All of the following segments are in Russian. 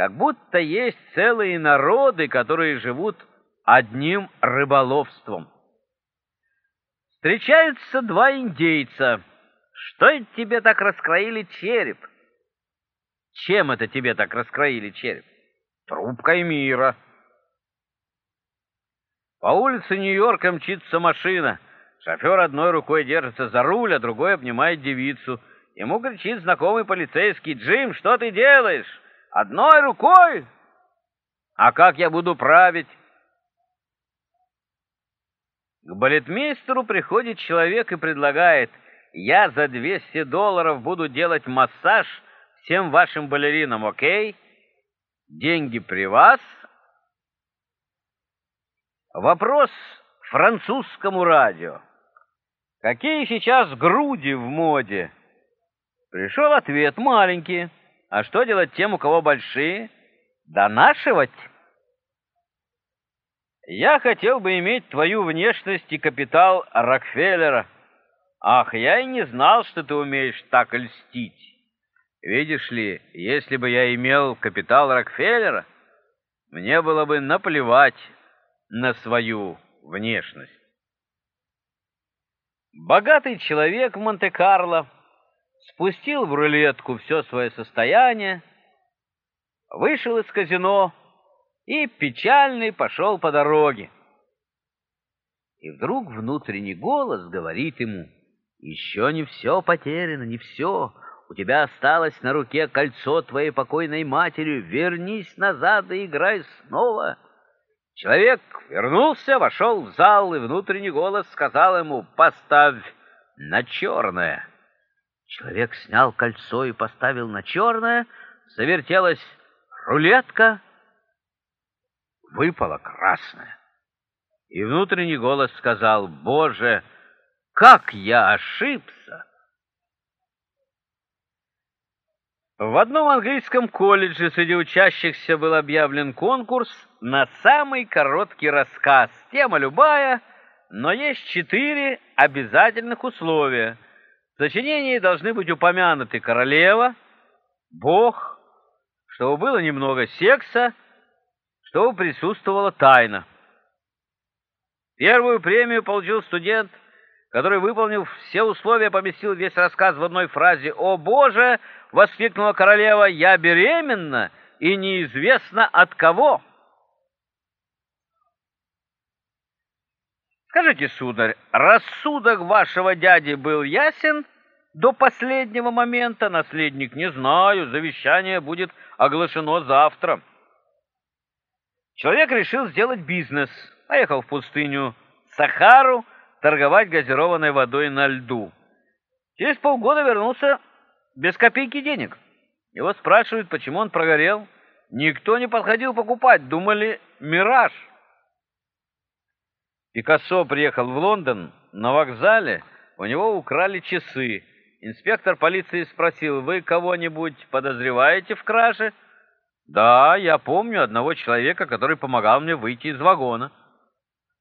как будто есть целые народы, которые живут одним рыболовством. Встречаются два индейца. Что это тебе так раскроили череп? Чем это тебе так раскроили череп? Трубкой мира. По улице Нью-Йорка мчится машина. Шофер одной рукой держится за руль, а другой обнимает девицу. Ему кричит знакомый полицейский, «Джим, что ты делаешь? Одной рукой? А как я буду править?» К балетмейстеру приходит человек и предлагает, «Я за 200 долларов буду делать массаж всем вашим балеринам, окей? Деньги при вас?» Вопрос французскому радио. Какие сейчас груди в моде? Пришел ответ маленький. А что делать тем, у кого большие? Донашивать? Я хотел бы иметь твою внешность и капитал Рокфеллера. Ах, я и не знал, что ты умеешь так льстить. Видишь ли, если бы я имел капитал Рокфеллера, мне было бы наплевать на свою внешность. Богатый человек в Монте-Карло спустил в рулетку все свое состояние, вышел из казино и печальный пошел по дороге. И вдруг внутренний голос говорит ему, «Еще не все потеряно, не все. У тебя осталось на руке кольцо твоей покойной матери. Вернись назад и играй снова». Человек вернулся, вошел в зал, и внутренний голос сказал ему «Поставь на черное». Человек снял кольцо и поставил на черное, завертелась рулетка, выпала красная. И внутренний голос сказал «Боже, как я ошибся!» В одном английском колледже среди учащихся был объявлен конкурс на самый короткий рассказ. Тема любая, но есть четыре обязательных условия. В сочинении должны быть упомянуты королева, бог, чтобы было немного секса, чтобы присутствовала тайна. Первую премию получил студент, который, выполнив все условия, поместил весь рассказ в одной фразе «О, Боже!» — воскликнула королева, «Я беременна, и неизвестно от кого». Скажите, сударь, рассудок вашего дяди был ясен до последнего момента? Наследник не знаю, завещание будет оглашено завтра. Человек решил сделать бизнес, поехал в пустыню Сахару торговать газированной водой на льду. Через полгода вернулся без копейки денег. Его спрашивают, почему он прогорел. Никто не подходил покупать, думали «мираж». Пикассо приехал в Лондон, на вокзале у него украли часы. Инспектор полиции спросил, вы кого-нибудь подозреваете в краже? Да, я помню одного человека, который помогал мне выйти из вагона.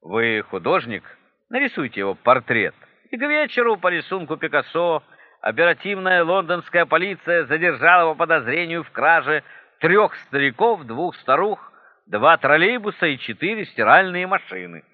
Вы художник? Нарисуйте его портрет. И к вечеру по рисунку Пикассо оперативная лондонская полиция задержала по подозрению в краже трех стариков, двух старух, два троллейбуса и четыре стиральные машины —